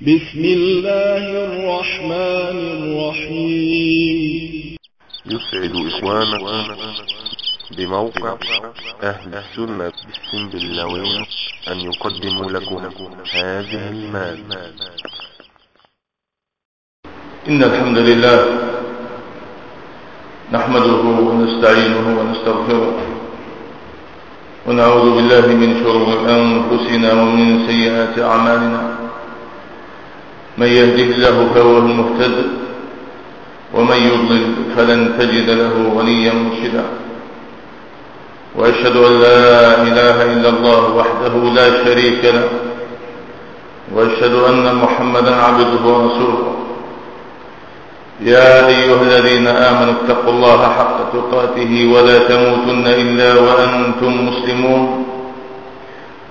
بسم الله الرحمن الرحيم. يسعد إخوانكم بموقع أهل السنة بالسنبلاوين أن يقدموا لكم هذه المادة. إن الحمد لله نحمده ونستعينه ونستغفره ونعوذ بالله من شرور أنفسنا ومن سيئات أعمالنا. من يهده الله فهو المهتد ومن يضلل فلن تجد له وليا مرشدا. وأشهد أن لا إله إلا الله وحده لا شريك له وأشهد أن محمدا عبده ورسوله. يا أيها الذين آمنوا اتقوا الله حق تقاته ولا تموتن إلا وأنتم مسلمون.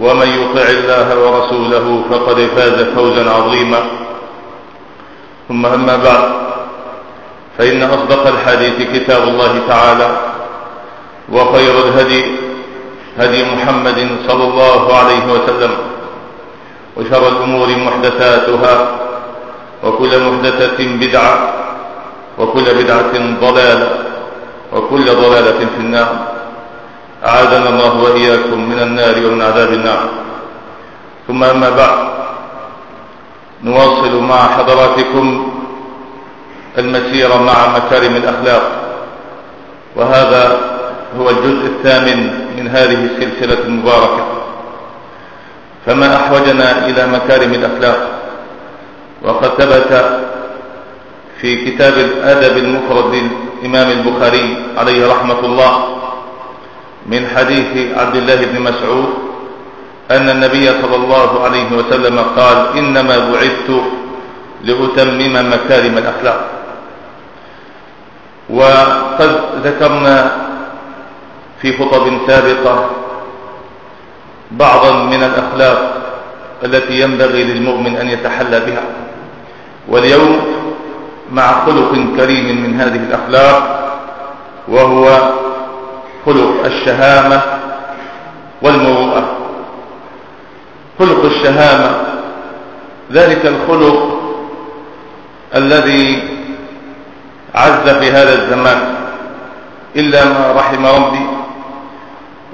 ومن يطع الله ورسوله فقد فاز فوزا عظيما. ثم أما بعد فإن أصدق الحديث كتاب الله تعالى وخير الهدي هدي محمد صلى الله عليه وسلم وشر الأمور محدثاتها وكل محدثة بدعة وكل بدعة ضلالة وكل ضلالة في النار. أعاذنا الله وإياكم من النار ومن عذاب النار. ثم أما بعد نواصل مع حضراتكم المسيرة مع مكارم الأخلاق. وهذا هو الجزء الثامن من هذه السلسلة المباركة. فما أحوجنا إلى مكارم الأخلاق. وقد ثبت في كتاب الأدب المفرد للإمام البخاري عليه رحمة الله من حديث عبد الله بن مسعود أن النبي صلى الله عليه وسلم قال إنما بعثت لأتمم مكارم الأخلاق. وقد ذكرنا في خطب سابقة بعضا من الأخلاق التي ينبغي للمؤمن أن يتحلى بها. واليوم مع خلق كريم من هذه الأخلاق وهو خلق الشهامة والمروءة. خلق الشهامة. ذلك الخلق الذي عز في هذا الزمان. إلا ما رحم ربي.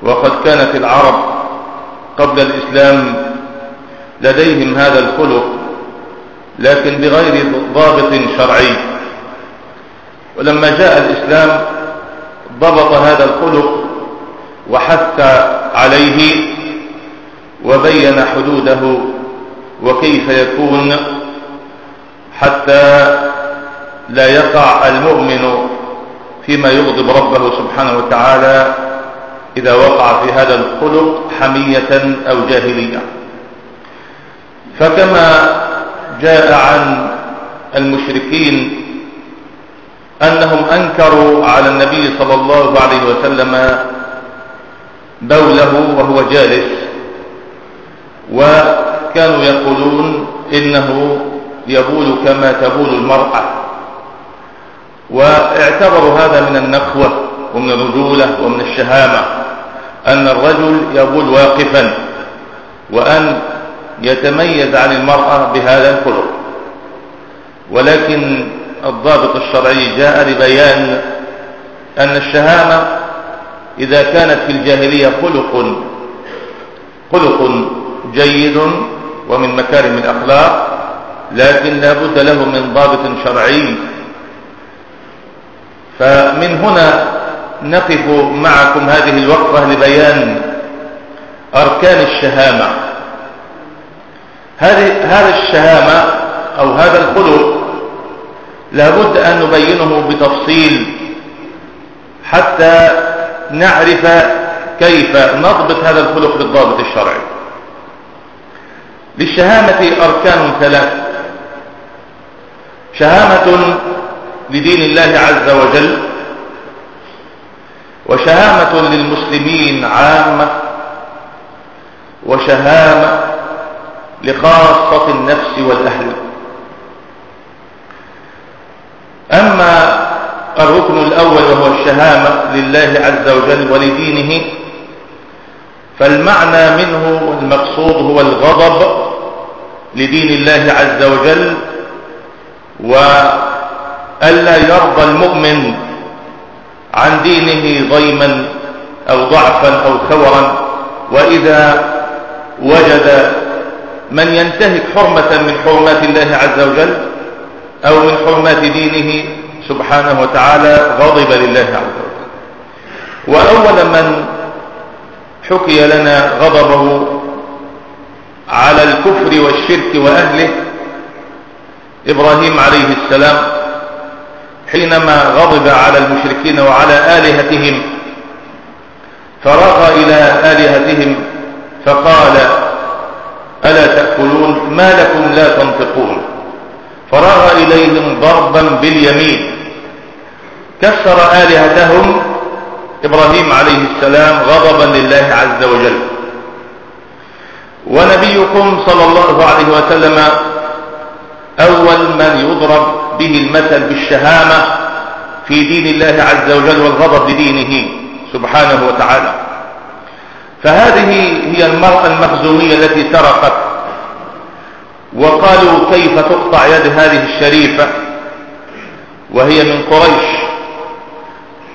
وقد كانت العرب قبل الإسلام لديهم هذا الخلق لكن بغير ضابط شرعي. ولما جاء الإسلام ضبط هذا الخلق وحث عليه وبين حدوده وكيف يكون حتى لا يقع المؤمن فيما يغضب ربه سبحانه وتعالى إذا وقع في هذا الخلق حمية أو جاهلية. فكما جاء عن المشركين أنهم أنكروا على النبي صلى الله عليه وسلم بوله وهو جالس وكانوا يقولون إنه يبول كما تبول المرأة. واعتبروا هذا من النخوة ومن الرجولة ومن الشهامة أن الرجل يبول واقفا وأن يتميز عن المرأة بهذا الخلق ولكن الضابط الشرعي جاء لبيان أن الشهامة إذا كانت في الجاهلية خلق خلق جيد ومن مكارم الأخلاق لكن لا بد له من ضابط شرعي. فمن هنا نقف معكم هذه الوقفة لبيان أركان الشهامة. هذه هذا الشهامة أو هذا الخلق لابد أن نبينه بتفصيل حتى نعرف كيف نضبط هذا الخلق بالضابط الشرعي. للشهامة أركان ثلاث. شهامة لدين الله عز وجل وشهامة للمسلمين عامة وشهامة لخاصة النفس والأهل. أما الركن الأول وهو الشهامة لله عز وجل ولدينه فالمعنى منه والمقصود هو الغضب لدين الله عز وجل وألا يرضى المؤمن عن دينه ضيما أو ضعفا أو ثورا وإذا وجد من ينتهك حرمة من حرمات الله عز وجل أو من حرمات دينه سبحانه وتعالى غضب لله عز وجل. وأول من حكي لنا غضبه على الكفر والشرك وأهله إبراهيم عليه السلام حينما غضب على المشركين وعلى آلهتهم فرغ إلى آلهتهم فقال ألا تأكلون؟ ما لكم لا تنطقون فرغ إليهم ضربا باليمين. كسر آلهتهم إبراهيم عليه السلام غضبا لله عز وجل. ونبيكم صلى الله عليه وسلم أول من يضرب به المثل بالشهامة في دين الله عز وجل والغضب لدينه سبحانه وتعالى. فهذه هي المرأة المخزومية التي سرقت وقالوا كيف تقطع يد هذه الشريفة وهي من قريش؟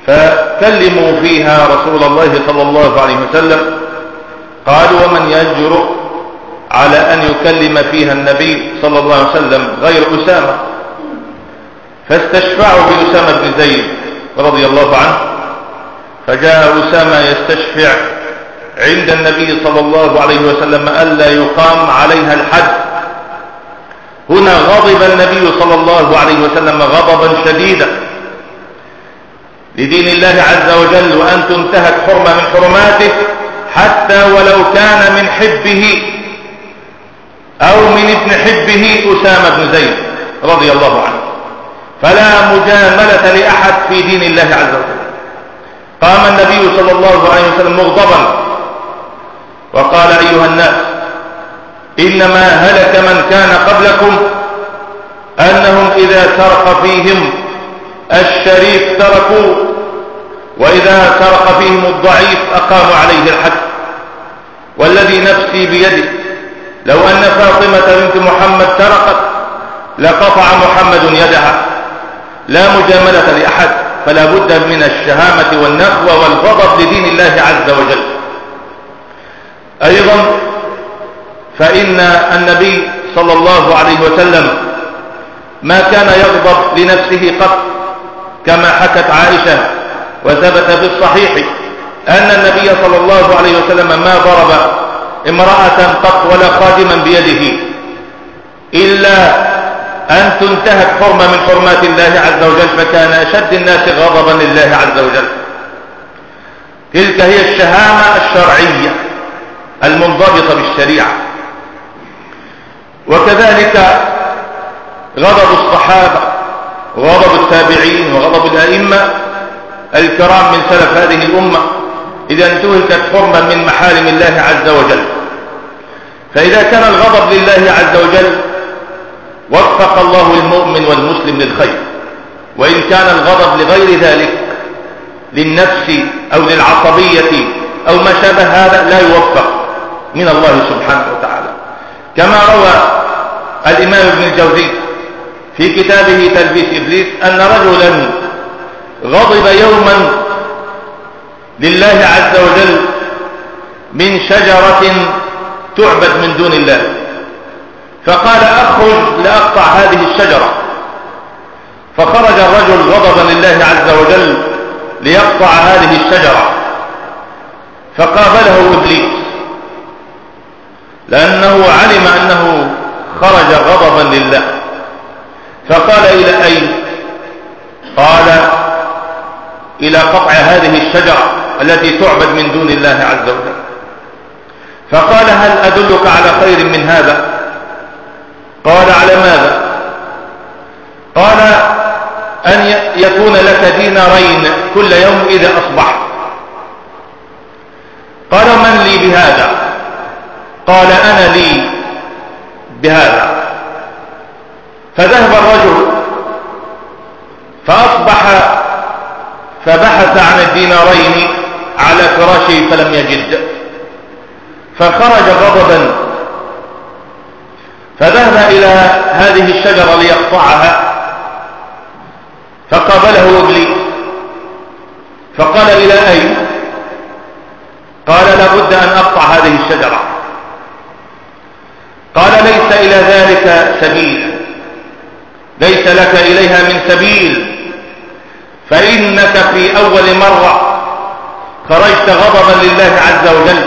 فكلموا فيها رسول الله صلى الله عليه وسلم قالوا ومن يجرؤ على أن يكلم فيها النبي صلى الله عليه وسلم غير أسامة؟ فاستشفعوا بأسامة بن زيد رضي الله عنه فجاء أسامة يستشفع عند النبي صلى الله عليه وسلم ألا يقام عليها الحد هنا غضب النبي صلى الله عليه وسلم غضبا شديدا لدين الله عز وجل وأن تنتهك حرمة من حرماته حتى ولو كان من حبه أو من ابن حبه أسامة بن زيد رضي الله عنه. فلا مجاملة لأحد في دين الله عز وجل. قام النبي صلى الله عليه وسلم مغضبا وقال أيها الناس إنما هلك من كان قبلكم أنهم إذا سرق فيهم الشريف تركوا وإذا سرق فيهم الضعيف أقاموا عليه الحد. والذي نفسي بيده لو أن فاطمة بنت محمد سرقت لقطع محمد يدها. لا مجاملة لأحد فلا بد من الشهامة والنخوة والغضب لدين الله عز وجل. أيضا فإن النبي صلى الله عليه وسلم ما كان يغضب لنفسه قط كما حكت عائشة وثبت في الصحيح أن النبي صلى الله عليه وسلم ما ضرب امرأة قط ولا خادما بيده إلا أن تنتهك حرمة من حرمات الله عز وجل فكان أشد الناس غضبا لله عز وجل. تلك هي الشهامة الشرعية المنضبطة بالشريعة. وكذلك غضب الصحابة وغضب التابعين وغضب الأئمة الكرام من سلف هذه الأمة. إذا انتهكت حرما من محارم الله عز وجل. فإذا كان الغضب لله عز وجل وفق الله المؤمن والمسلم للخير. وإن كان الغضب لغير ذلك للنفس أو للعصبية أو ما شابه هذا لا يوفق من الله سبحانه وتعالى. كما روى الإمام ابن الجوزي في كتابه تلبيس إبليس أن رجلا غضب يوما لله عز وجل من شجرة تعبد من دون الله. فقال أخرج لأقطع هذه الشجرة. فخرج الرجل غضبا لله عز وجل ليقطع هذه الشجرة. فقابله إبليس. لأنه علم أنه خرج غضبا لله. فقال إلى أين؟ قال إلى قطع هذه الشجرة التي تعبد من دون الله عز وجل. فقال هل أدلك على خير من هذا؟ قال على ماذا؟ قال أن يكون لك دينارين كل يوم إذا أصبحت. قال من لي بهذا؟ قال أنا لي بهذا. فذهب الرجل فأصبح فبحث عن الدينارين على فراشه فلم يجد. فخرج غضبا. فذهب إلى هذه الشجرة ليقطعها. فقابله إبليس. فقال إلى أين؟ قال لابد أن أقطع هذه الشجرة. إلى ذلك سبيل. ليس لك إليها من سبيل. فإنك في أول مرة خرجت غضبا لله عز وجل.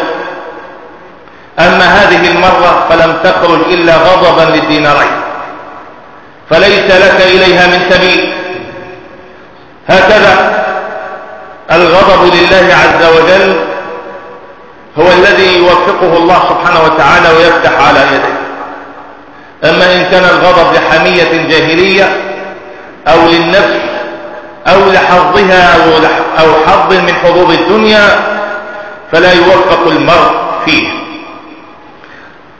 أما هذه المرة فلم تخرج إلا غضبا للدينارين. فليس لك إليها من سبيل. هكذا الغضب لله عز وجل هو الذي يوفقه الله سبحانه وتعالى ويفتح على يديه أما إن كان الغضب لحمية جاهلية أو للنفس أو لحظها أو حظ من حظوظ الدنيا فلا يوفق المرء فيه.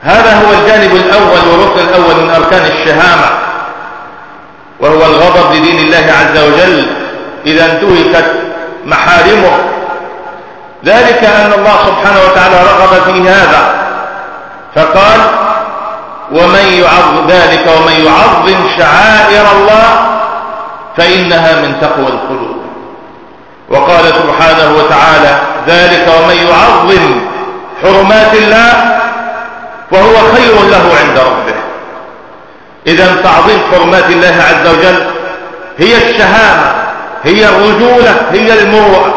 هذا هو الجانب الأول والركن الأول من أركان الشهامة وهو الغضب لدين الله عز وجل إذا انتهكت محارمه. ذلك أن الله سبحانه وتعالى رغب في هذا فقال ومن يعظم ذلك ومن يعظم شعائر الله فإنها من تقوى القلوب. وقال سبحانه وتعالى ذلك ومن يعظم حرمات الله فهو خير له عند ربه. إذا تعظيم حرمات الله عز وجل هي الشهامة هي الرجولة هي المروءة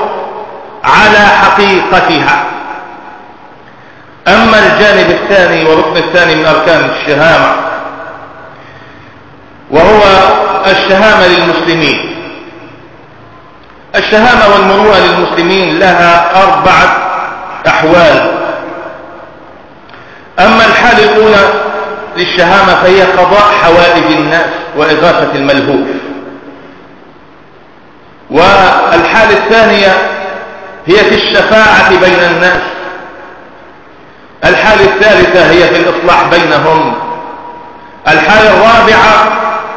على حقيقتها. أما الجانب الثاني والركن الثاني من أركان الشهامة وهو الشهامة للمسلمين. الشهامة والمروءة للمسلمين لها أربعة أحوال. أما الحالة الأولى للشهامة فهي قضاء حوائج الناس وإغاثة الملهوف. والحالة الثانية هي في الشفاعة بين الناس. الحالة الثالثة هي في الإصلاح بينهم. الحالة الرابعة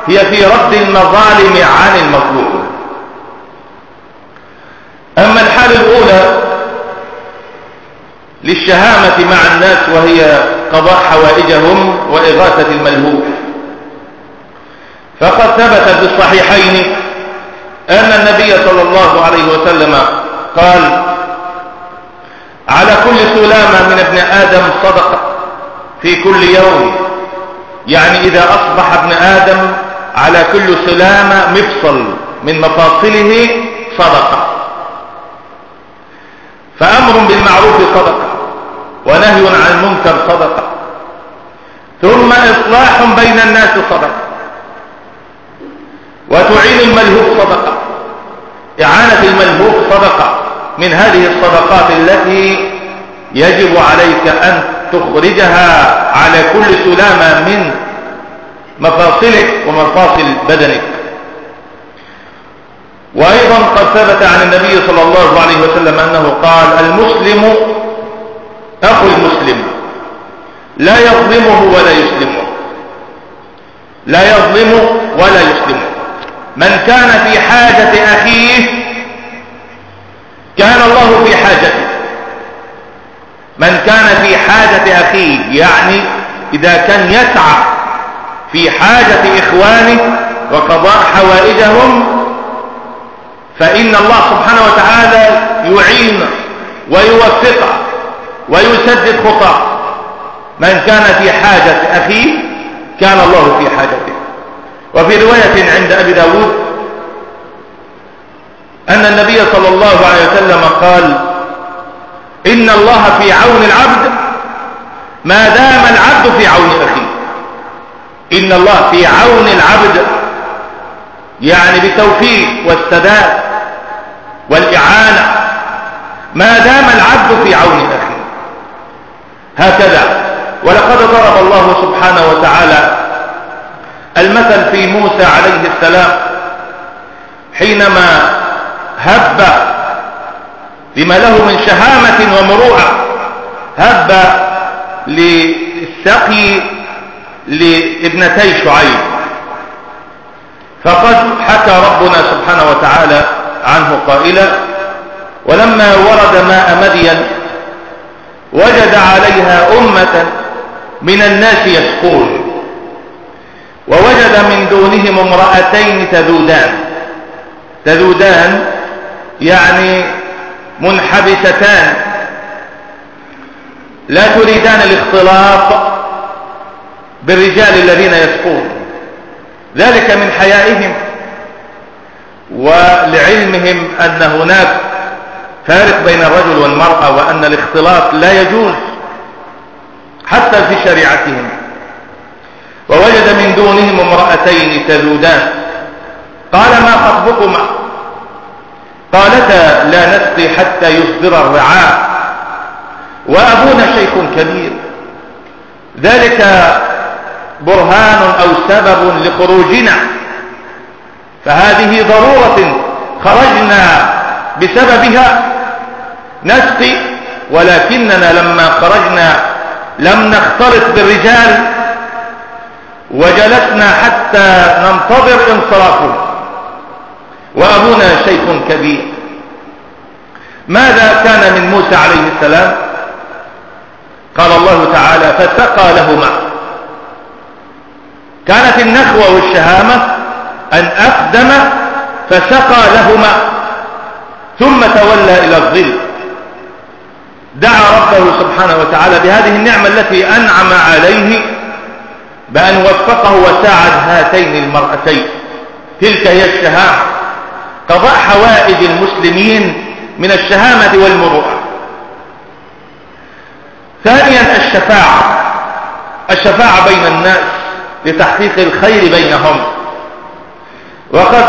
هي في رد المظالم عن المظلوم أما الحالة الأولى للشهامة مع الناس وهي قضاء حوائجهم وإغاثة الملهوف. فقد ثبت في الصحيحين أن النبي صلى الله عليه وسلم قال على كل سلامة من ابن آدم صدقة في كل يوم. يعني إذا أصبح ابن آدم على كل سلامة مفصل من مفاصله صدقة. فأمر بالمعروف صدقة ونهي عن المنكر صدقة. ثم إصلاح بين الناس صدقة. وتعين الملهوف صدقة. إعانة الملهوف صدقة. من هذه الصدقات التي يجب عليك أن تخرجها على كل سلامة من مفاصلك ومفاصل بدنك. وأيضا قد ثبت عن النبي صلى الله عليه وسلم أنه قال المسلم أخو المسلم لا يظلمه ولا يسلمه. لا يظلم ولا يسلمه. من كان في حاجة أخيه كان الله في حاجته. من كان في حاجة أخيه يعني إذا كان يسعى في حاجة إخوانه وقضاء حوائجهم فإن الله سبحانه وتعالى يعين ويوفقه ويسدد خطاه. من كان في حاجة أخيه كان الله في حاجته. وفي رواية عند أبي داود أن النبي صلى الله عليه وسلم قال إن الله في عون العبد ما دام العبد في عون أخيه. إن الله في عون العبد يعني بتوفيق والسداد والإعانة. ما دام العبد في عون أخيه. هكذا. ولقد ضرب الله سبحانه وتعالى المثل في موسى عليه السلام حينما هب بما له من شهامة ومروءة هب للسقي لابنتي شعيب. فقد حكى ربنا سبحانه وتعالى عنه قائلا ولما ورد ماء مدين وجد عليها أمة من الناس يسقون ووجد من دونهم امرأتين تذودان تذودان يعني منحبستان. لا تريدان الاختلاط بالرجال الذين يسقون. ذلك من حيائهم ولعلمهم أن هناك فارق بين الرجل والمرأة وأن الاختلاط لا يجوز حتى في شريعتهم. ووجد من دونهم امرأتين تذودان. قال ما خطبكما؟ قالتا لا نسقي حتى يصدر الرعاء. وأبونا شيخ كبير. ذلك برهان أو سبب لخروجنا. فهذه ضرورة خرجنا بسببها نسقي ولكننا لما خرجنا لم نختلط بالرجال. وجلسنا حتى ننتظر انصرافهم وأبونا شيخ كبير. ماذا كان من موسى عليه السلام؟ قال الله تعالى فسقى لهما كانت النخوة والشهامة أن أقدم فسقى لهما ثم تولى إلى الظل. دعا ربه سبحانه وتعالى بهذه النعمة التي أنعم عليه بأن وفقه وساعد هاتين المرأتين. تلك هي الشهامة. قضاء حوائج المسلمين من الشهامة والمروءة. ثانيا الشفاعة. الشفاعة بين الناس لتحقيق الخير بينهم. وقد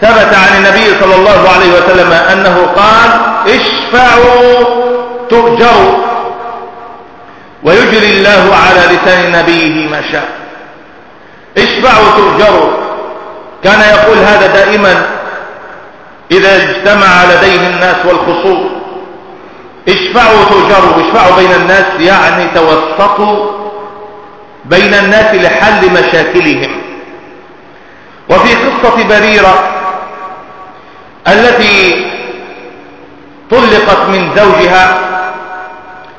ثبت عن النبي صلى الله عليه وسلم أنه قال اشفعوا تؤجروا ويجري الله على لسان نبيه ما شاء. اشفعوا تؤجروا. كان يقول هذا دائما إذا اجتمع لديه الناس والخصوم اشفعوا تؤجروا اشفعوا بين الناس يعني توسطوا بين الناس لحل مشاكلهم. وفي قصة بريرة التي طلقت من زوجها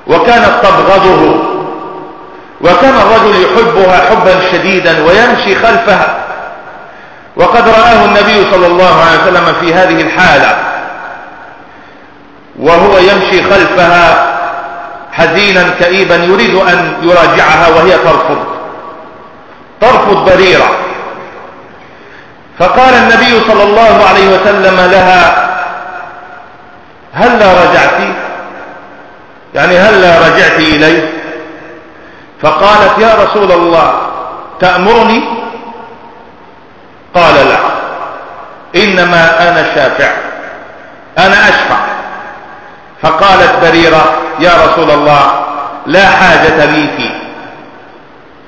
وكانت تبغضه وكان الرجل يحبها حبا شديدا ويمشي خلفها. وقد رآه النبي صلى الله عليه وسلم في هذه الحالة. وهو يمشي خلفها حزينا كئيبا يريد أن يراجعها وهي ترفض ترفض بريرة فقال النبي صلى الله عليه وسلم لها هلا رجعت؟ يعني هلا رجعت إليه؟ فقالت يا رسول الله تأمرني؟ قال لا. إنما أنا شافع. أنا أشفع. فقالت بريرة يا رسول الله لا حاجة لي فيه.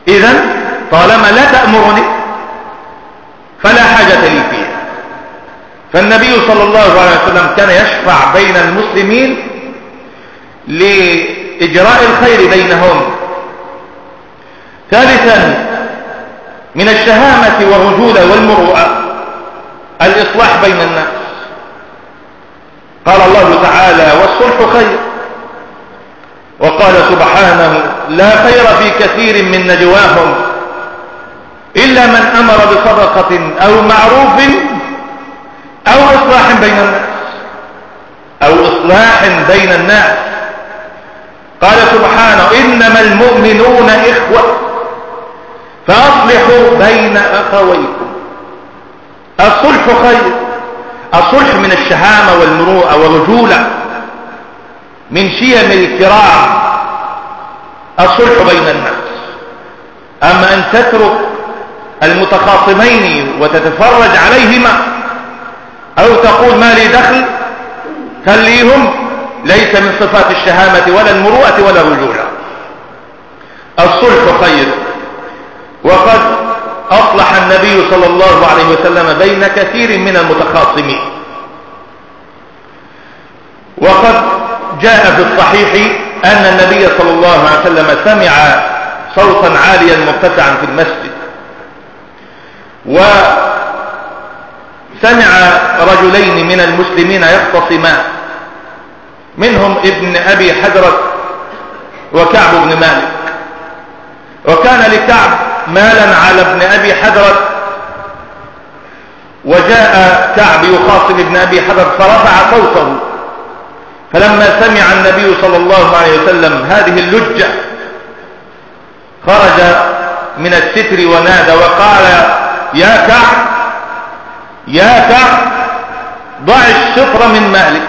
إذا طالما لا تأمرني فلا حاجة لي فيه. فالنبي صلى الله عليه وسلم كان يشفع بين المسلمين لإجراء الخير بينهم. ثالثا من الشهامة والرجولة والمروءة. الإصلاح بين الناس. قال الله تعالى والصلح خير. وقال سبحانه لا خير في كثير من نجواهم إلا من أمر بصدقة أو معروف أو إصلاح بين الناس. أو إصلاح بين الناس. قال سبحانه إنما المؤمنون إخوة. فأصلحوا بين أخويكم. الصلح خير. الصلح من الشهامة والمروءة والرجولة. من شيم الكرام الصلح بين الناس. أما أن تترك المتخاصمين وتتفرج عليهما أو تقول ما لي دخل خليهم. ليس من صفات الشهامة ولا المروءة ولا الرجولة. الصلح خير. وقد وأصلح النبي صلى الله عليه وسلم بين كثير من المتخاصمين. وقد جاء في الصحيح أن النبي صلى الله عليه وسلم سمع صوتا عاليا مرتفعا في المسجد. وسمع رجلين من المسلمين يختصمان منهم ابن أبي حدرة وكعب بن مالك. وكان لكعب مالا على ابن أبي حدرة وجاء كعب يخاصم ابن أبي حدرة فرفع صوته فلما سمع النبي صلى الله عليه وسلم هذه اللجة خرج من الستر ونادى وقال يا كعب يا كعب ضع الشطر من مالك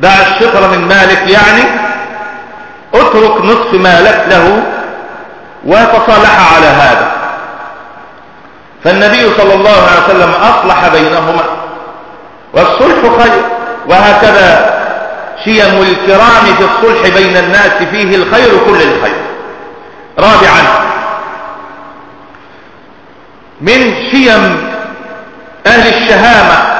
ضع الشطر من مالك يعني اترك نصف مالك له وتصالح على هذا. فالنبي صلى الله عليه وسلم أصلح بينهما. والصلح خير. وهكذا شيم الكرام في الصلح بين الناس فيه الخير كل الخير. رابعا من شيم أهل الشهامة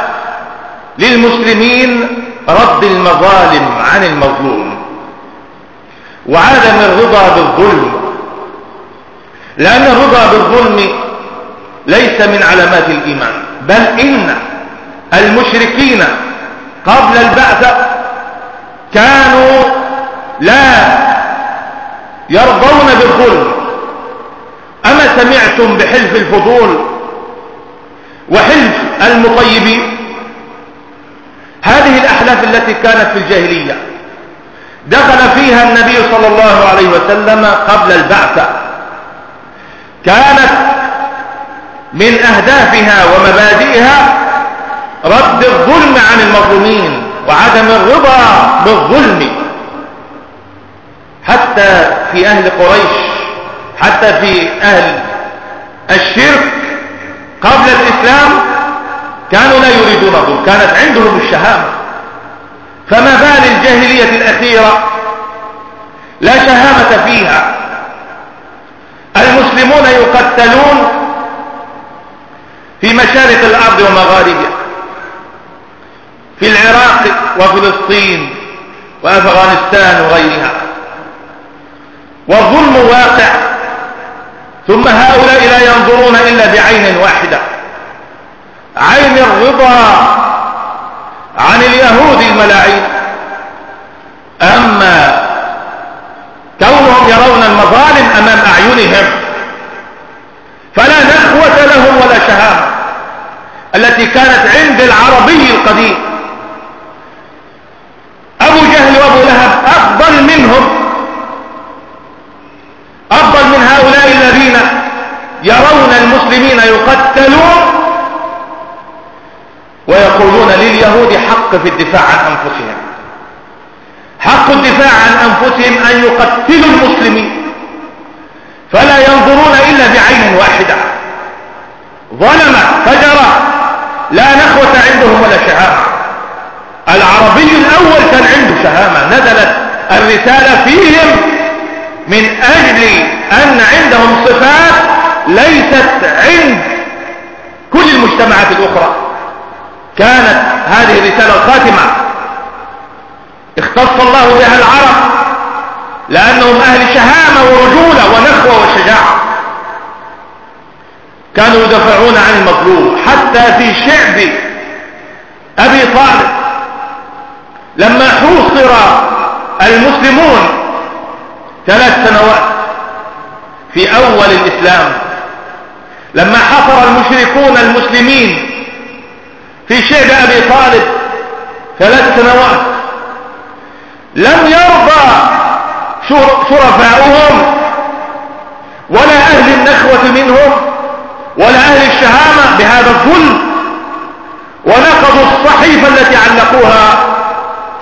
للمسلمين رد المظالم عن المظلوم. وعدم الرضا بالظلم. لأن الرضا بالظلم ليس من علامات الإيمان. بل إن المشركين قبل البعث كانوا لا يرضون بالظلم. أما سمعتم بحلف الفضول وحلف المطيبين؟ هذه الأحلاف التي كانت في الجاهلية. دخل فيها النبي صلى الله عليه وسلم قبل البعثة. كانت من أهدافها ومبادئها رد الظلم عن المظلومين وعدم الرضا بالظلم. حتى في أهل قريش حتى في أهل الشرك قبل الإسلام كانوا لا يريدون ظلم كانت عندهم الشهامة. فما بال الجاهلية الأخيرة لا شهامة فيها. المسلمون يقتلون في مشارق الأرض ومغاربها في العراق وفلسطين وأفغانستان وغيرها. والظلم واقع ثم هؤلاء لا ينظرون إلا بعين واحدة عين الرضا عن اليهود الملاعين. أما كونهم يرون المظالم أمام أعينهم فلا نخوة لهم ولا شهامة. التي كانت عند العربي القديم. أبو جهل وأبو لهب أفضل منهم. أفضل من هؤلاء الذين يرون المسلمين يقتلون ويقولون لليهود حق في الدفاع عن أنفسهم. حق الدفاع عن أنفسهم أن يقتلوا المسلمين. فلا ينظرون إلا بعين واحدة. ظلم فجر لا نخوة عندهم ولا شهامة. العربي الأول كان عنده شهامة. نزلت الرسالة فيهم من أجل أن عندهم صفات ليست عند كل المجتمعات الأخرى. كانت هذه الرسالة الخاتمة. اختص الله بها العرب. لأنهم أهل شهامة ورجولة ونخوة وشجاعة. كانوا يدافعون عن المظلوم حتى في شعب أبي طالب لما حوصر المسلمون ثلاث سنوات في أول الإسلام لما حصر المشركون المسلمين في شعب أبي طالب ثلاث سنوات لم يرضى شرفاؤهم ولا أهل النخوة منهم ولا أهل الشهامة بهذا الظلم ونقضوا الصحيفة التي علقوها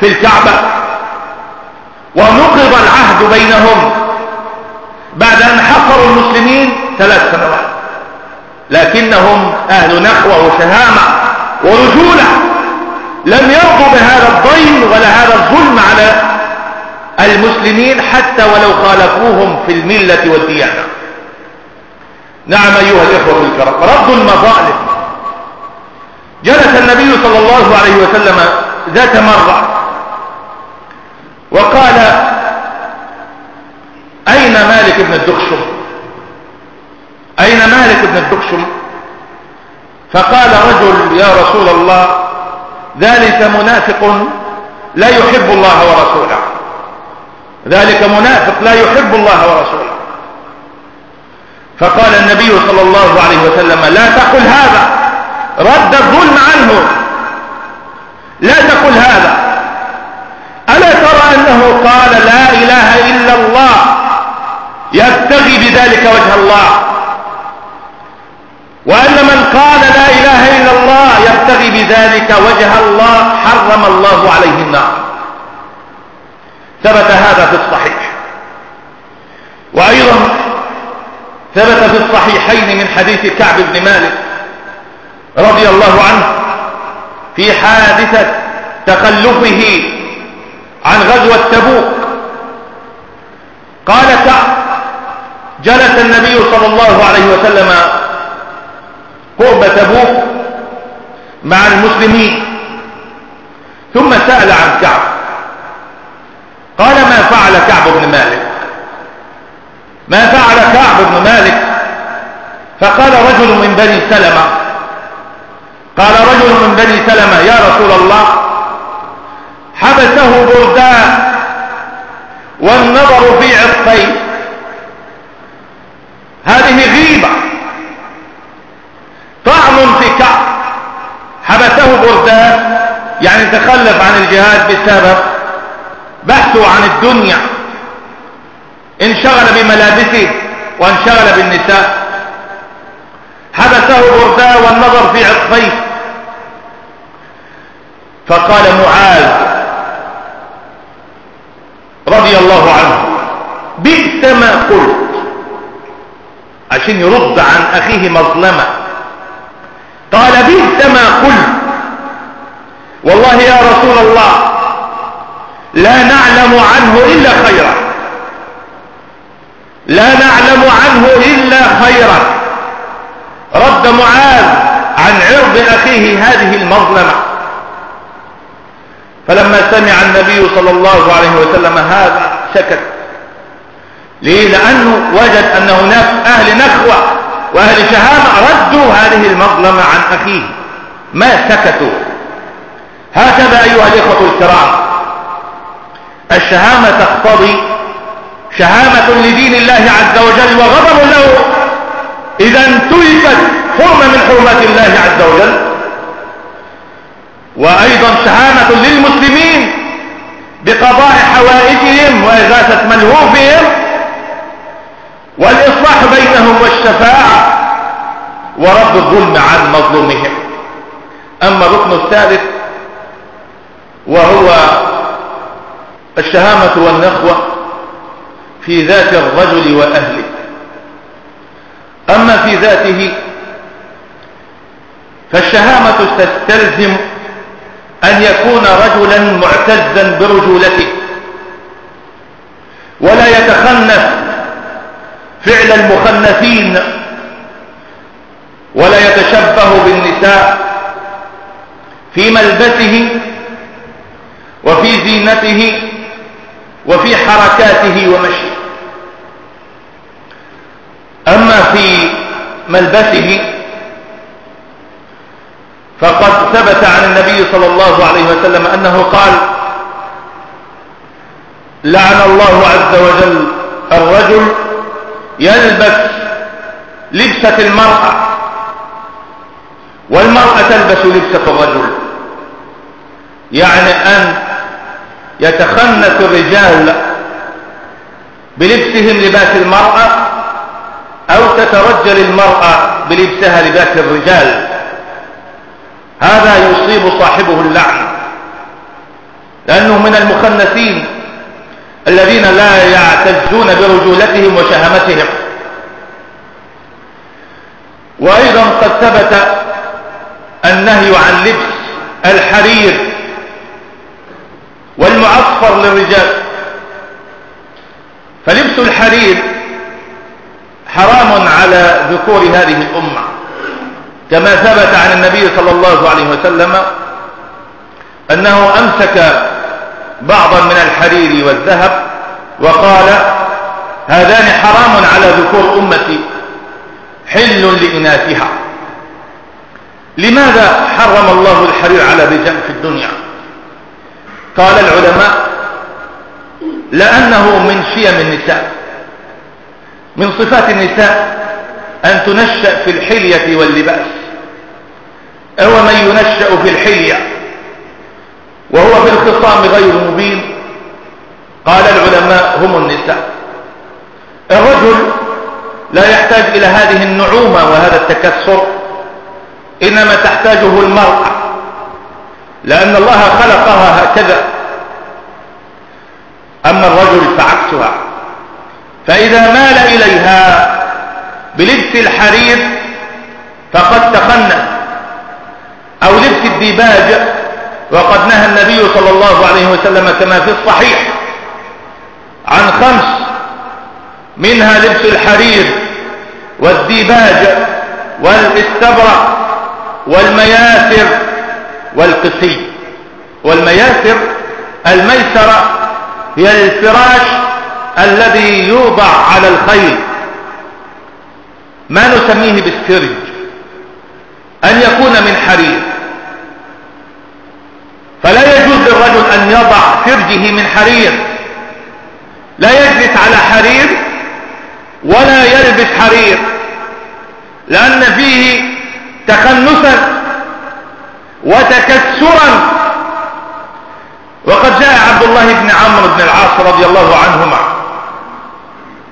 في الكعبة ونقض العهد بينهم بعد أن حصروا المسلمين ثلاث سنوات. لكنهم أهل نخوة وشهامة ورجولة لم يرضوا بهذا الضيم ولا هذا الظلم على المسلمين حتى ولو خالفوهم في الملة والديانة. نعم أيها الإخوة الكرام رد المظالم. جلس النبي صلى الله عليه وسلم ذات مرة وقال أين مالك بن الدخشم؟ أين مالك بن الدخشم؟ فقال رجل يا رسول الله ذلك منافق لا يحب الله ورسوله. ذلك منافق لا يحب الله ورسوله. فقال النبي صلى الله عليه وسلم لا تقل هذا رد الظلم عنه. لا تقل هذا. ألا ترى أنه قال لا إله إلا الله يبتغي بذلك وجه الله؟ وأن من قال لا إله إلا الله يبتغي بذلك وجه الله حرم الله عليه النار. ثبت هذا في الصحيح. وأيضا ثبت في الصحيحين من حديث كعب بن مالك رضي الله عنه في حادثة تخلفه عن غزوة تبوك. قال كعب جلس النبي صلى الله عليه وسلم قرب تبوك مع المسلمين ثم سأل عن كعب. قال ما فعل كعب بن مالك. ما فعل كعب بن مالك. فقال رجل من بني سلمة قال رجل من بني سلمة يا رسول الله حبسه بردان والنظر في عطفيه هذه غيبة. طعن في كعب. حبسه بردان يعني تخلف عن الجهاد بسبب بحثه عن الدنيا. انشغل بملابسه وانشغل بالنساء. حبسه برداه والنظر في عطفيه فقال معاذ رضي الله عنه بئس ما قلت. عشان يرد عن أخيه مظلمة. قال بئس ما قلت. والله يا رسول الله نعلم عنه إلا خيرا. لا نعلم عنه إلا خيرا. رد معاذ عن عرض أخيه هذه المظلمة. فلما سمع النبي صلى الله عليه وسلم هذا سكت. ليه؟ لأنه وجد أن هناك أهل نخوة وأهل شهامة ردوا هذه المظلمة عن أخيه. ما سكتوا؟ هكذا أيها الإخوة الكرام. الشهامة تقتضي شهامة لدين الله عز وجل وغضب له. إذا انتهكت حرمة من حرمات الله عز وجل. وأيضا شهامة للمسلمين بقضاء حوائجهم وإغاثة ملهوفهم. والإصلاح بينهم والشفاعة ورد الظلم عن مظلومهم. أما الركن الثالث وهو الشهامة والنخوة في ذات الرجل وأهله. أما في ذاته فالشهامة تستلزم أن يكون رجلا معتزا برجولته. ولا يتخنث فعل المخنثين ولا يتشبه بالنساء في ملبسه وفي زينته وفي حركاته ومشيه. أما في ملبسه فقد ثبت عن النبي صلى الله عليه وسلم أنه قال لعن الله عز وجل الرجل يلبس لبسة المرأة والمرأة تلبس لبسة الرجل. يعني أن يتخنث الرجال بلبسهم لباس المرأة أو تترجل المرأة بلبسها لباس الرجال. هذا يصيب صاحبه اللعن لأنه من المخنثين الذين لا يعتزون برجولتهم وشهمتهم وأيضا قد ثبت النهي عن لبس الحرير والمعصفر للرجال. فلبس الحرير حرام على ذكور هذه الأمة كما ثبت عن النبي صلى الله عليه وسلم أنه أمسك بعضا من الحرير والذهب وقال هذان حرام على ذكور أمتي حل لإناثها. لماذا حرم الله الحرير على الرجال في الدنيا؟ قال العلماء لأنه من شيم النساء من صفات النساء أن تنشأ في الحلية واللباس. أو من ينشأ في الحلية وهو في الخصام غير مبين. قال العلماء هم النساء. الرجل لا يحتاج إلى هذه النعومة وهذا التكسر إنما تحتاجه المرأة. لأن الله خلقها هكذا. أما الرجل فعكسها. فإذا مال إليها بلبس الحرير فقد تخنث أو لبس الديباج وقد نهى النبي صلى الله عليه وسلم كما في الصحيح عن خمس منها لبس الحرير والديباج والاستبرق والمياسر والقسي والمياسر الميسرة هي الفراش الذي يوضع على الخيل. ما نسميه بالسرج؟ أن يكون من حرير. فلا يجوز للرجل أن يضع سرجه من حرير. لا يجلس على حرير ولا يلبس حرير لأن فيه تخنسا وتكسرا. وقد جاء عبد الله بن عمرو بن العاص رضي الله عنهما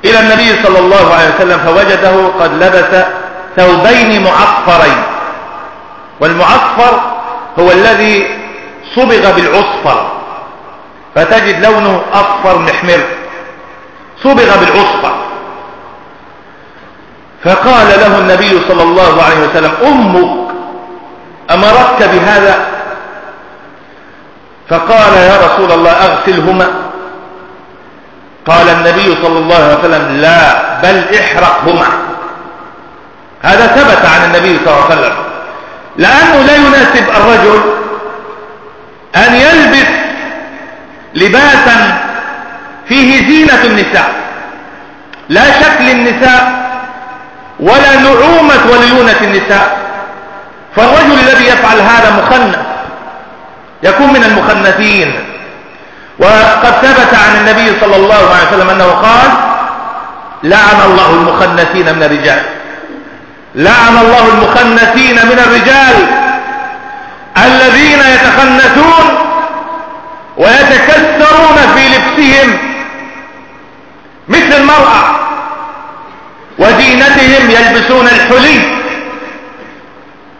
إلى النبي صلى الله عليه وسلم فوجده قد لبس ثوبين معصفرين. والمعصفر هو الذي صبغ بالعصفر. فتجد لونه أصفر محمر. صبغ بالعصفر. فقال له النبي صلى الله عليه وسلم أمك أمرتك بهذا؟ فقال يا رسول الله أغسلهما. قال النبي صلى الله عليه وسلم لا بل إحرقهما. هذا ثبت عن النبي صلى الله عليه وسلم. لأنه لا يناسب الرجل أن يلبس لباسا فيه زينة النساء. لا شكل النساء ولا نعومة وليونة النساء. فالرجل الذي يفعل هذا مخنث يكون من المخنثين. وقد ثبت عن النبي صلى الله عليه وسلم أنه قال لعن الله المخنثين من الرجال. لعن الله المخنثين من الرجال الذين يتخنثون ويتكسرون في لبسهم مثل المرأة ودينتهم يلبسون الحلي.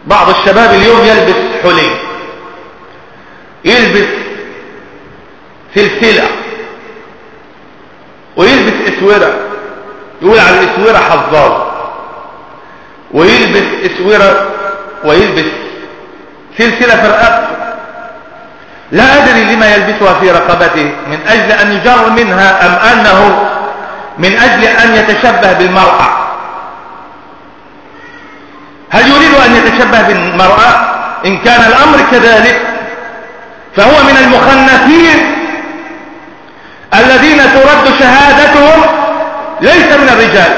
بعض الشباب اليوم يلبس حلي يلبس سلسلة. ويلبس اسورة. يقول على الاسورة حظاظ. ويلبس اسورة ويلبس سلسلة في رقبته لا أدري لما يلبسها في رقبته. من أجل أن يجر منها أم أنه من أجل أن يتشبه بالمرأة. هل يريد أن يتشبه بالمرأة؟ إن كان الأمر كذلك. فهو من المخنثين الذين ترد شهادتهم ليس من الرجال.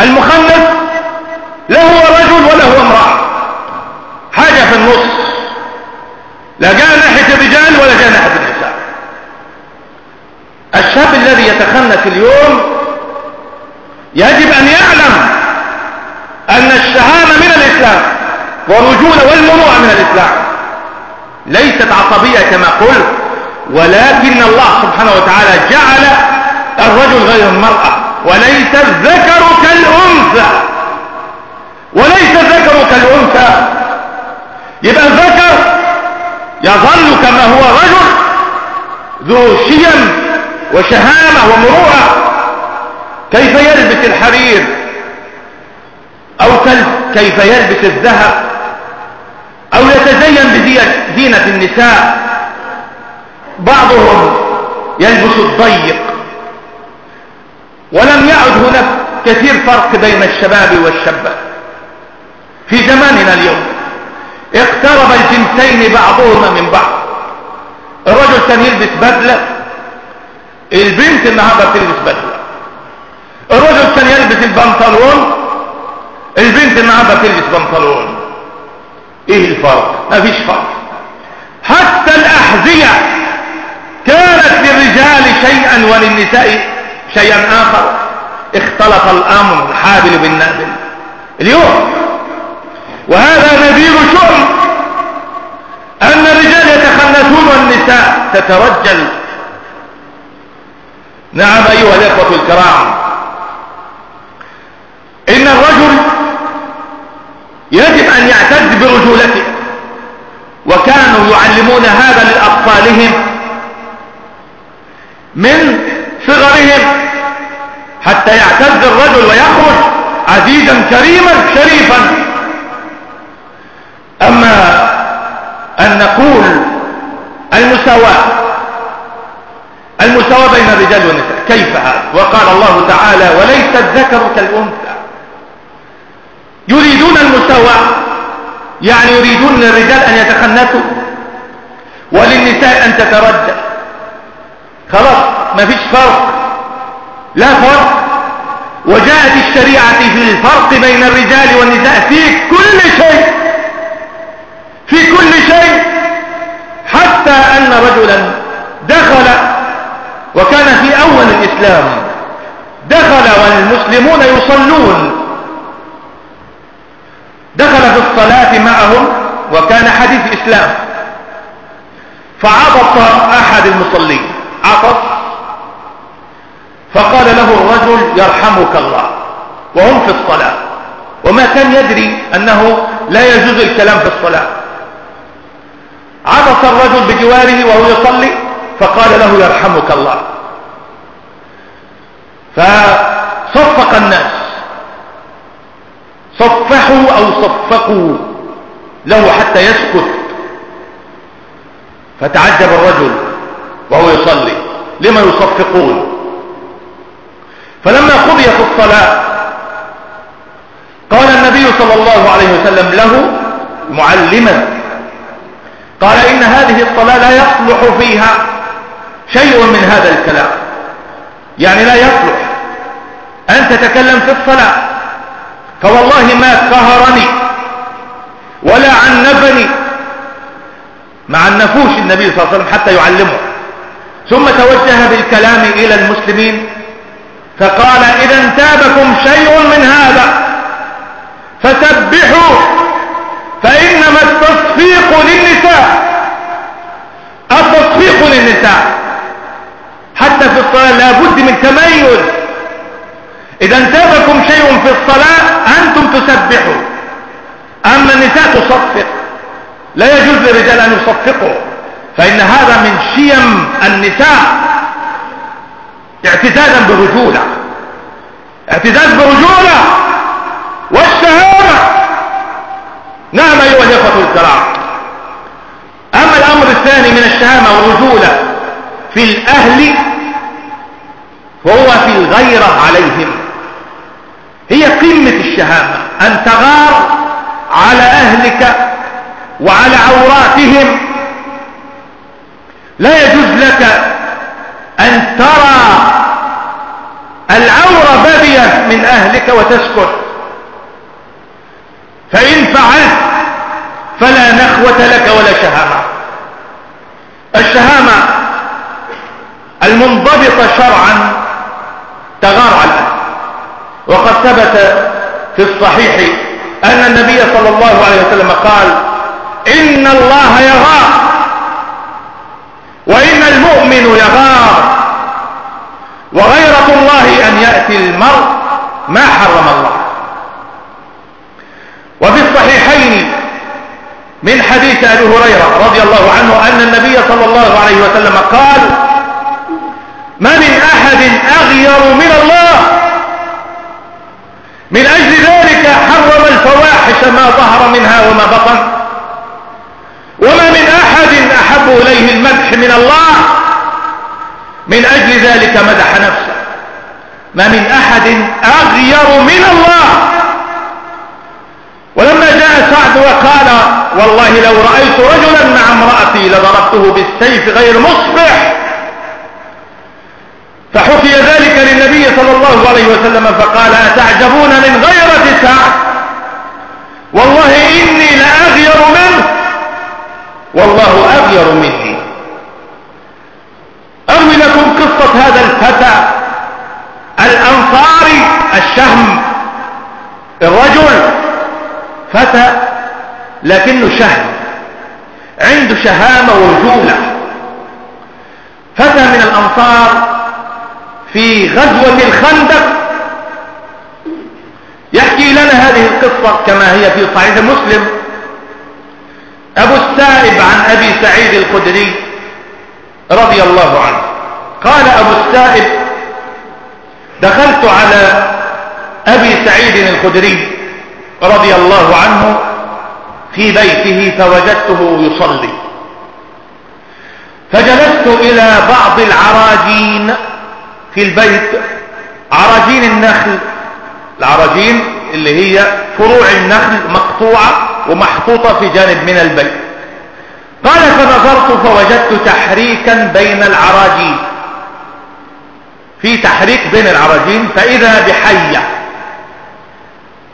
المخنث لا هو رجل ولا هو امرأة. حاجة في النص. لا جاء ناحية الرجال ولا جاء ناحية النساء. الشاب الذي يتخنث اليوم يجب أن يعلم أن الشهامة من الإسلام والرجولة والمروءة من الإسلام. ليست عصبية كما قلت ولكن الله سبحانه وتعالى جعل الرجل غير المرأة. وليس الذكر كالأنثى. وليس الذكر كالأنثى. يبقى الذكر يظل كما هو رجل ذو شيم وشهامة ومروءة. كيف يلبس الحرير؟ أو كيف يلبس الذهب أو يتزين بزينة النساء. بعضهم يلبس الضيق. ولم يعد هناك كثير فرق بين الشباب والشابات في زماننا اليوم اقترب الجنسين بعضهما من بعض. الرجل كان يلبس بدلة البنت النهارده بتلبس بدلة. الرجل كان يلبس البنطلون البنت النهارده بتلبس بنطلون. إيه الفرق؟ مفيش فرق. حتى الأحذية كانت للرجال شيئا وللنساء شيئا آخر. اختلط الأمر الحابل بالنابل. اليوم وهذا نذير شؤم أن الرجال يتخنثون والنساء تترجل. نعم أيها الإخوة الكرام إن الرجل يجب أن يعتز برجولته. وكانوا يعلمون هذا لأطفالهم من صغرهم حتى يعتز الرجل ويخرج عزيزا كريما شريفا. أما أن نقول المساواة المساواة بين الرجال والنساء كيف هذا؟ وقال الله تعالى وليس الذكر كالأنثى. يريدون المساواة. يعني يريدون للرجال أن يتخنثوا. وللنساء أن تترجل خلاص ما فيش فرق. لا فرق. وجاءت الشريعة في الفرق بين الرجال والنساء في كل شيء. في كل شيء. حتى أن رجلا دخل وكان في أول الإسلام. دخل والمسلمون يصلون. دخل في الصلاة معهم وكان حديث إسلام فعطس أحد المصلين. عطس فقال له الرجل يرحمك الله. وهم في الصلاة. وما كان يدري أنه لا يجوز الكلام في الصلاة. عطس الرجل بجواره وهو يصلي. فقال له يرحمك الله. فصفق الناس. صفحوا أو صفقوا له حتى يسكت. فتعجب الرجل وهو يصلي. لما يصفقون؟ فلما قضيت الصلاة قال النبي صلى الله عليه وسلم له معلما قال إن هذه الصلاة لا يصلح فيها شيء من هذا الكلام. يعني لا يصلح. أن تتكلم في الصلاة. فوالله ما قهرني ولا عنفني مع النفوش النبي صلى الله عليه وسلم حتى يعلمه. ثم توجه بالكلام إلى المسلمين فقال إذا انتابكم شيء من هذا فسبحوا فإنما التصفيق للنساء التصفيق للنساء. حتى في الصلاة لابد من تميز إذا انتابكم شيء في الصلاة أنتم تسبحوا أما النساء تصفق. لا يجوز للرجال أن يصفقوا. فإن هذا من شيم النساء. اعتزازا برجولة. اعتزاز برجولة. والشهامة نعم أيها الإخوة الكرام. أما الأمر الثاني من الشهامة والرجولة في الأهل فهو في الغيرة عليهم. هي قمة الشهامة أن تغار على أهلك وعلى عوراتهم. لا يجوز لك أن ترى العورة بدية من أهلك وتسكت فإن فعلت فلا نخوة لك ولا شهامة. الشهامة المنضبطة شرعا تغار على الأهل وقد ثبت في الصحيح أن النبي صلى الله عليه وسلم قال إن الله يغار وإن المؤمن يغار وغيرة الله أن يأتي المرء ما حرم الله. وفي الصحيحين من حديث أبي هريرة رضي الله عنه أن النبي صلى الله عليه وسلم قال ما من أحد أغير من الله من أجل ذلك حرم الفواحش ما ظهر منها وما بطن. وما من أحد أحب إليه المدح من الله. من أجل ذلك مدح نفسه. ما من أحد أغير من الله. ولما جاء سعد وقال والله لو رأيت رجلا مع امرأتي لضربته بالسيف غير مصبح. فحكي ذلك للنبي صلى الله عليه وسلم فقال أتعجبون من غيرة سعد والله إني لأغير منه. والله أغير مني. أروي لكم قصة هذا الفتى الأنصاري الشهم الرجل. فتى لكنه شهم عنده شهامة ورجولة فتى من الأنصار في غزوة الخندق. يحكي لنا هذه القصة كما هي في صحيح مسلم. أبو السائب عن أبي سعيد الخدري رضي الله عنه. قال أبو السائب دخلت على أبي سعيد الخدري رضي الله عنه في بيته فوجدته يصلي. فجلست إلى بعض العراجين في البيت عراجين النخل العراجين اللي هي فروع النخل مقطوعة ومحطوطة في جانب من البيت. قال فنظرت فوجدت تحريكا بين العراجين. في تحريك بين العراجين فإذا بحية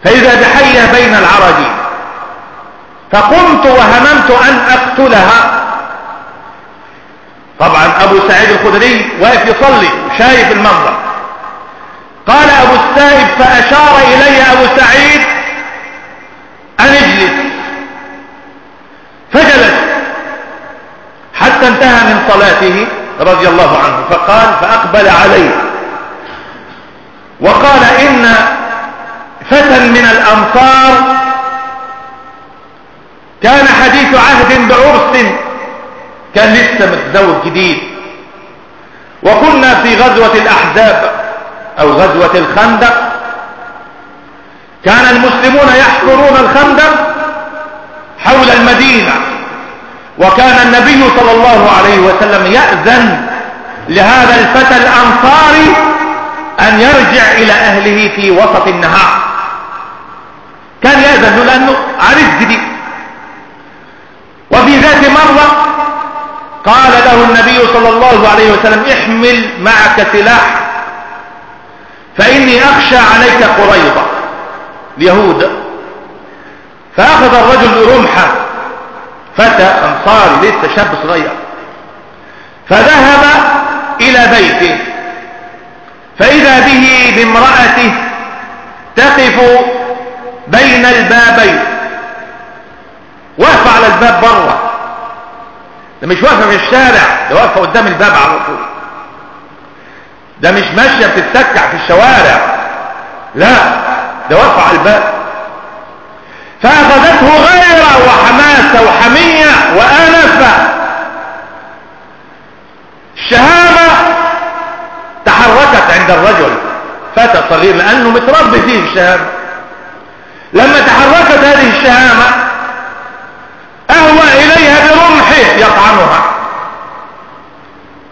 فإذا بحية بين العراجين فقمت وهممت أن أقتلها طبعا أبو سعيد الخدري واقف يصلي شايف المنظر. قال أبو السائب فأشار إلي أبو سعيد أن اجلس. فجلس. حتى انتهى من صلاته رضي الله عنه. فقال فأقبل عليه وقال إن فتى من الأنصار كان حديث عهد بعرس كان لسه متزوج جديد. وكنا في غزوة الأحزاب أو غزوة الخندق. كان المسلمون يحفرون الخندق حول المدينة. وكان النبي صلى الله عليه وسلم يأذن لهذا الفتى الأنصاري أن يرجع إلى أهله في وسط النهار. كان يأذن لأنه عريس جديد. وفي ذات مرة قال له النبي صلى الله عليه وسلم احمل معك سلاح فإني أخشى عليك قريضة اليهود. فأخذ الرجل رمحة فتى أنصاري لسه شاب صغير فذهب إلى بيته فإذا به بامرأته تقف بين البابين واقفة على الباب بره. ده مش واقفة في الشارع ده واقفة قدام الباب على طول. ده مش ماشية بتتسكع في الشوارع. لا ده واقفة على الباب. فأخذته غيرة وحماسة وحمية وآنفة الشهامة تحركت عند الرجل فتى صغير لأنه متربي فيه الشهامة لما تحركت هذه الشهامة أهوى إليها برمحه يطعنها.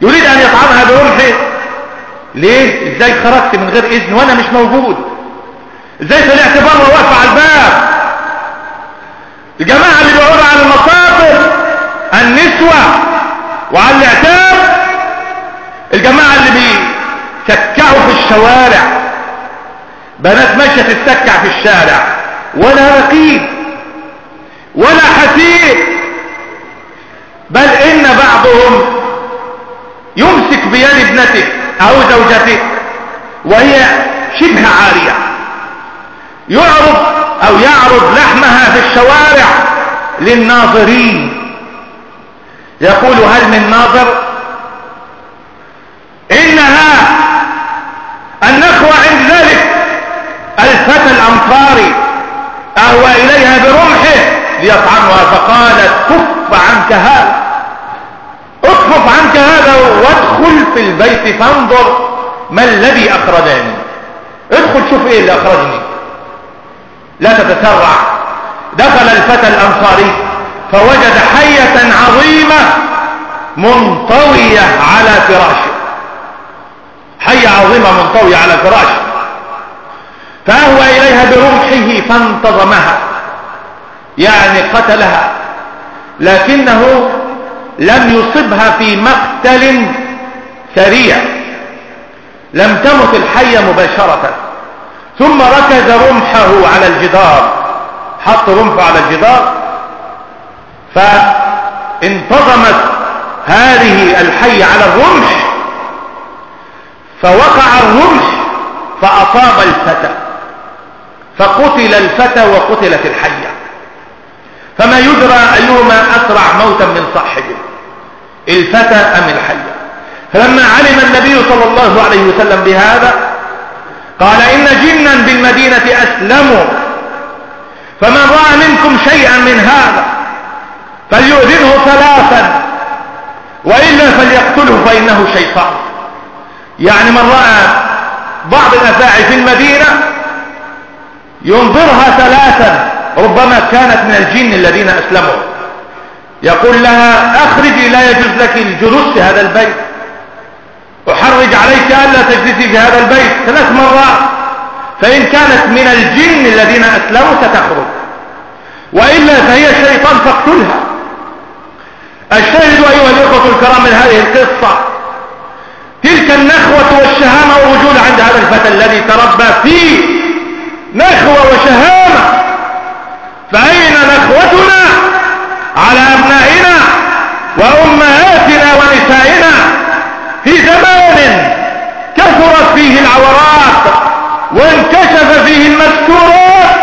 يريد أن يطعنها برمحه ليه؟ إزاي خرجت من غير إذن وأنا مش موجود؟ إزاي طلعت بره واقف على الباب؟ الجماعة اللي بيقعدوا على المصافر النسوة وعلى العتاب الجماعة اللي بيسكعوا في الشوارع. بنات ماشية تتسكع في الشارع. ولا رقيب ولا حسيب. بل إن بعضهم يمسك بيد ابنته أو زوجته وهي شبه عارية. يعرض أو يعرض لحمها في الشوارع للناظرين. يقول هل من ناظر؟ إنها النخوة عند ذلك الفتى الانصاري أهوى إليها برمحه ليطعنها فقالت كف عنك هذا. اكفف عنك هذا وادخل في البيت فانظر ما الذي أخرجني. ادخل شوف إيه اللي أخرجني. لا تتسرع. دخل الفتى الأنصاري فوجد حية عظيمة منطوية على فراشه. حية عظيمة منطوية على الفراش فأهوى إليها برمحه فانتظمها. يعني قتلها. لكنه لم يصبها في مقتل سريع. لم تمت الحية مباشرة. ثم ركز رمحه على الجدار. حط رمحه على الجدار. فانتظمت هذه الحية على الرمح. فوقع الرمح فأصاب الفتى. فقتل الفتى وقتلت الحية. فما يدرى أيهما أسرع موتا من صاحبه الفتى أم الحية. فلما علم النبي صلى الله عليه وسلم بهذا قال إن جنا بالمدينة أسلموا فمن رأى منكم شيئا من هذا فليؤذنه ثلاثا وإلا فليقتله فإنه شيطان. يعني من رأى بعض الأفاعي في المدينة ينظرها ثلاثا ربما كانت من الجن الذين أسلموا. يقول لها أخرجي لا يجوز لك الجلوس في هذا البيت. أحرج عليك ألا تجلسي في هذا البيت ثلاث مرات. فإن كانت من الجن الذين أسلموا ستخرج. وإلا فهي شيطان فاقتلها. الشاهد أيها الإخوة الكرام من هذه القصة. تلك النخوة والشهامة والرجول عند هذا الفتى الذي تربى فيه نخوة وشهامة. فأين نخوتنا على أبنائنا وأمهاتنا ونسائنا في زمان كثرت فيه العورات وانكشف فيه المستورات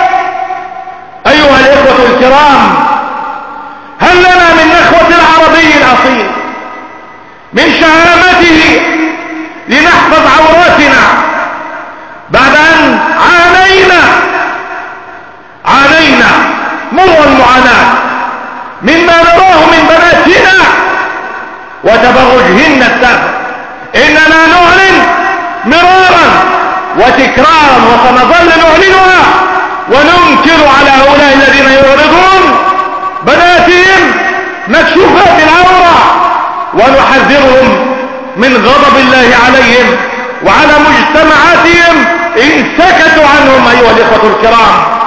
أيها الإخوة الكرام هل لنا من نخوة العربي الأصيل من شهامته لنحفظ عوراتنا بعد أن عانينا عانينا مر المعاناة مما نراه من بناتنا وتبرجهن التافه إننا نعلن مرارا وتكرارا وسنظل نعلنها وننكر على هؤلاء الذين يعرضون بناتهم مكشوفات العورة ونحذرهم من غضب الله عليهم وعلى مجتمعاتهم إن سكتوا عنهم أيها الإخوة الكرام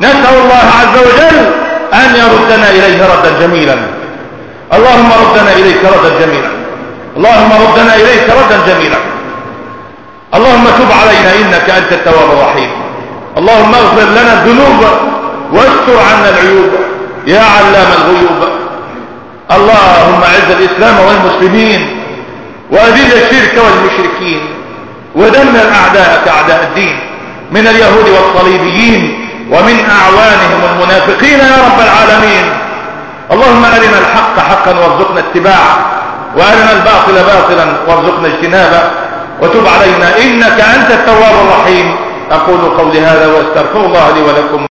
نسأل الله عز وجل أن يردنا إليه ردا جميلا اللهم ردنا إليك ردا جميلا اللهم ردنا جميلا. اللهم تب علينا إنك أنت التواب الرحيم. اللهم اغفر لنا الذنوب واستر عنا العيوب. يا علام الغيوب. اللهم أعز الإسلام والمسلمين وأذل الشرك والمشركين ودمر أعداءك أعداء الدين من اليهود والصليبيين ومن أعوانهم المنافقين يا رب العالمين. اللهم أرنا الحق حقا وارزقنا اتباعه. وأرنا الباطل باطلا وارزقنا اجتنابه. وتب علينا إنك أنت التواب الرحيم. أقول قولي هذا وأستغفر الله لي ولكم.